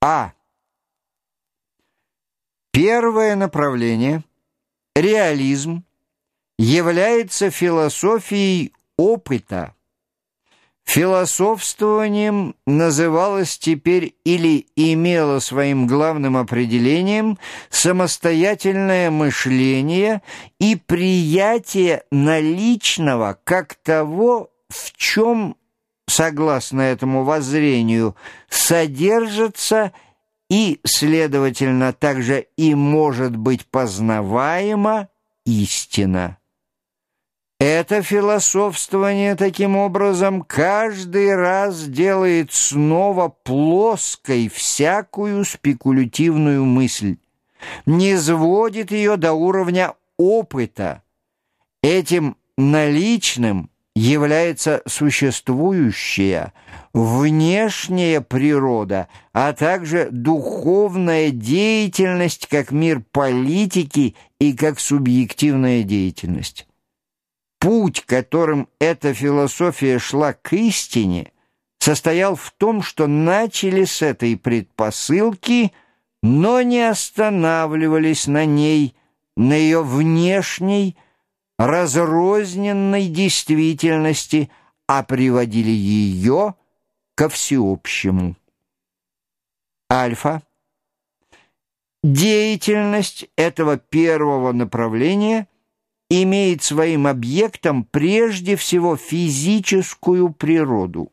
А. Первое направление, реализм, является философией опыта. Философствованием называлось теперь или имело своим главным определением самостоятельное мышление и приятие наличного как того, в чем, согласно этому воззрению, содержится и, следовательно, также и может быть познаваема истина. Это философствование таким образом каждый раз делает снова плоской всякую спекулятивную мысль, не сводит ее до уровня опыта. Этим наличным является существующая, внешняя природа, а также духовная деятельность как мир политики и как субъективная деятельность. Путь, которым эта философия шла к истине, состоял в том, что начали с этой предпосылки, но не останавливались на ней, на ее внешней, разрозненной действительности, а приводили ее ко всеобщему. Альфа. Деятельность этого первого направления – имеет своим объектом прежде всего физическую природу,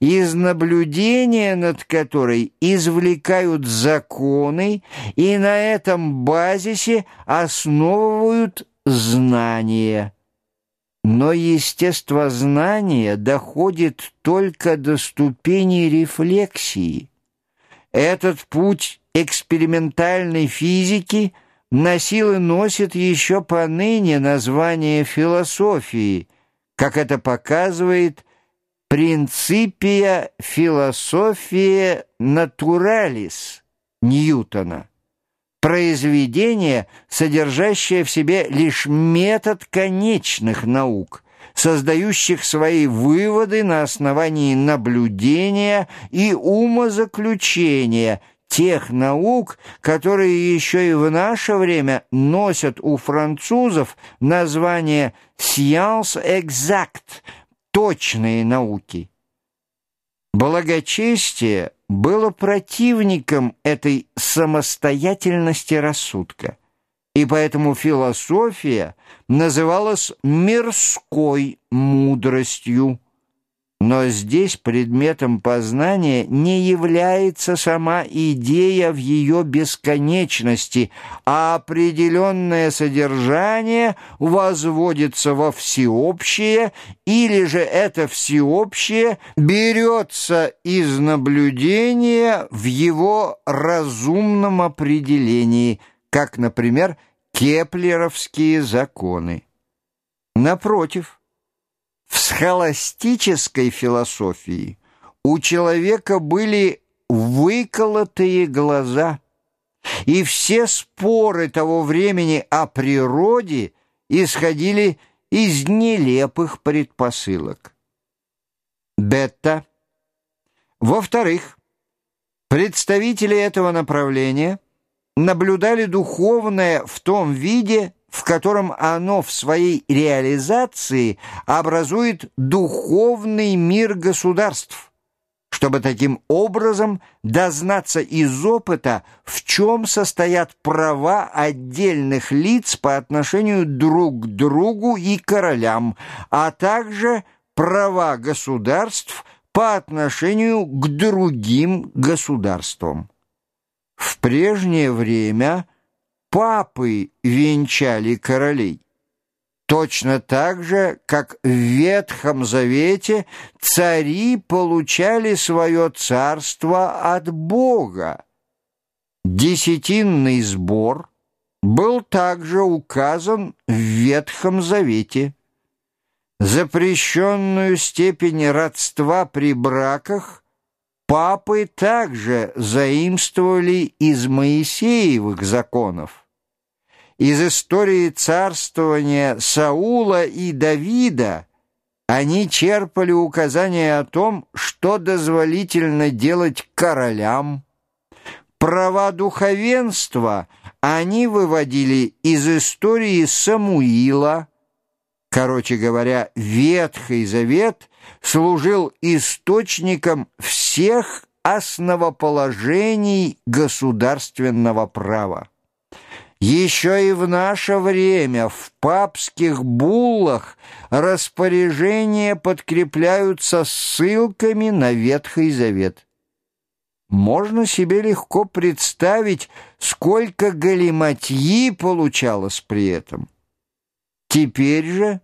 из наблюдения над которой извлекают законы и на этом базисе основывают знания. Но естествознание доходит только до ступени рефлексии. Этот путь экспериментальной физики – носил и носит еще поныне название философии, как это показывает «Принципия философия натуралис» Ньютона. Произведение, содержащее в себе лишь метод конечных наук, создающих свои выводы на основании наблюдения и умозаключения – тех наук, которые еще и в наше время носят у французов название «science exact» — «точные науки». Благочестие было противником этой самостоятельности рассудка, и поэтому философия называлась «мирской мудростью». Но здесь предметом познания не является сама идея в ее бесконечности, а определенное содержание возводится во всеобщее, или же это всеобщее берется из наблюдения в его разумном определении, как, например, кеплеровские законы. Напротив, в схоластической философии у человека были выколотые глаза, и все споры того времени о природе исходили из нелепых предпосылок. Бетта. Во-вторых, представители этого направления наблюдали духовное в том виде, в котором оно в своей реализации образует духовный мир государств, чтобы таким образом дознаться из опыта, в чем состоят права отдельных лиц по отношению друг к другу и королям, а также права государств по отношению к другим государствам. В прежнее время – папы венчали королей. Точно так же, как в Ветхом Завете цари получали свое царство от Бога. Десятинный сбор был также указан в Ветхом Завете. Запрещенную степень родства при браках папы также заимствовали из Моисеевых законов из истории царствования Саула и Давида они черпали указания о том, что дозволительно делать королям, Права духовенства они выводили из истории Самуила. Короче говоря, Ветхий Завет служил источником всех основоположений государственного права. Еще и в наше время в папских буллах распоряжения подкрепляются ссылками на Ветхий Завет. Можно себе легко представить, сколько галиматьи получалось при этом. Теперь же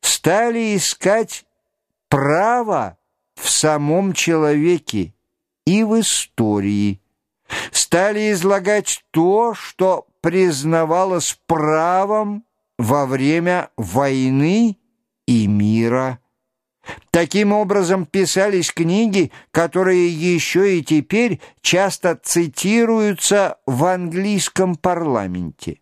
стали искать право в самом человеке и в истории. Стали излагать то, что признавалось правом во время войны и мира. Таким образом писались книги, которые еще и теперь часто цитируются в английском парламенте.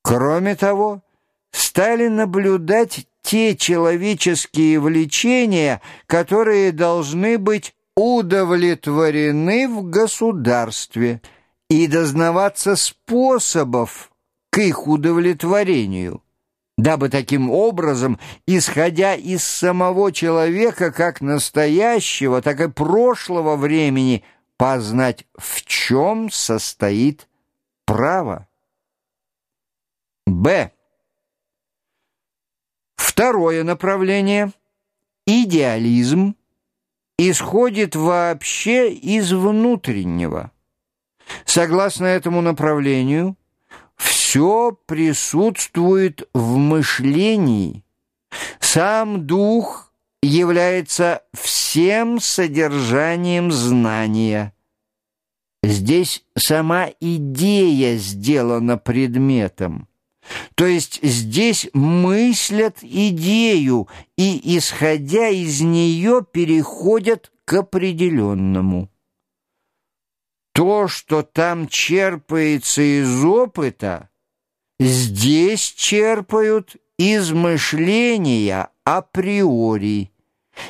Кроме того, стали наблюдать те человеческие влечения, которые должны быть удовлетворены в государстве – и дознаваться способов к их удовлетворению, дабы таким образом, исходя из самого человека как настоящего, так и прошлого времени, познать, в чем состоит право. Б. Второе направление – идеализм – исходит вообще из внутреннего – Согласно этому направлению, все присутствует в мышлении. Сам дух является всем содержанием знания. Здесь сама идея сделана предметом. То есть здесь мыслят идею и, исходя из нее, переходят к определенному. То, что там черпается из опыта, здесь черпают из мышления априори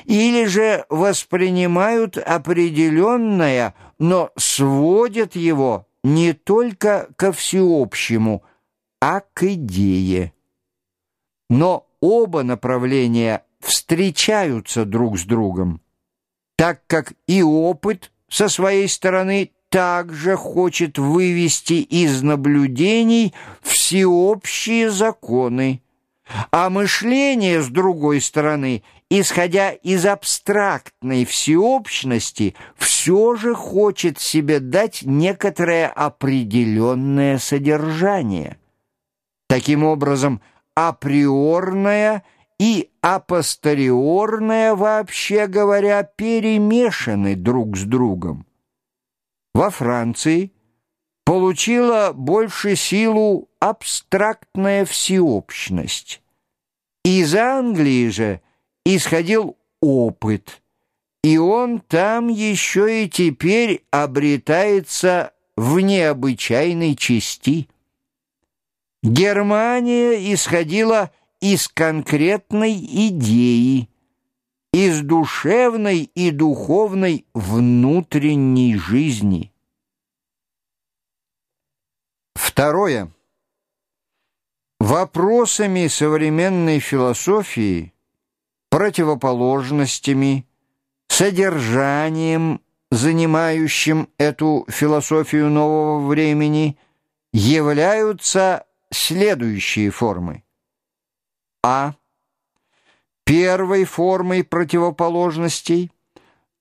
или же воспринимают определенное, но сводят его не только ко всеобщему, а к идее. Но оба направления встречаются друг с другом, так как и опыт со своей стороны также хочет вывести из наблюдений всеобщие законы, а мышление, с другой стороны, исходя из абстрактной всеобщности, все же хочет себе дать некоторое определенное содержание. Таким образом, априорное и апостериорное, вообще говоря, перемешаны друг с другом во Франции получила больше силу абстрактная всеобщность. Из Англии же исходил опыт, и он там еще и теперь обретается в необычайной части. Германия исходила из конкретной идеи, из душевной и духовной внутренней жизни. Второе. Вопросами современной философии, противоположностями, содержанием, занимающим эту философию нового времени, являются следующие формы. А первой формой противоположностей,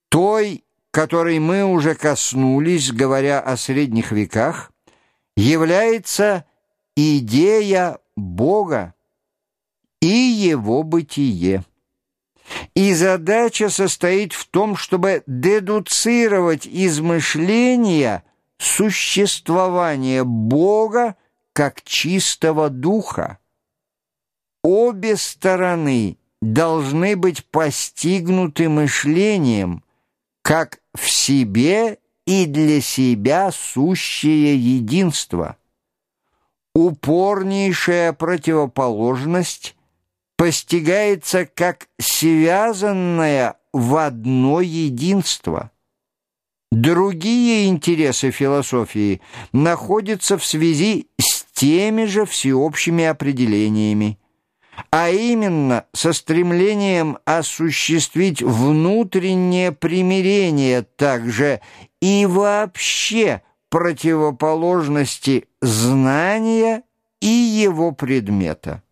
той, которой мы уже коснулись, говоря о средних веках, является идея Бога и его бытие. И задача состоит в том, чтобы дедуцировать из мышления существование Бога как чистого духа. Обе стороны должны быть постигнуты мышлением, как в себе и для себя сущее единство. Упорнейшая противоположность постигается как связанное в одно единство. Другие интересы философии находятся в связи с теми же всеобщими определениями, а именно со стремлением осуществить внутреннее примирение также и вообще противоположности знания и его предмета.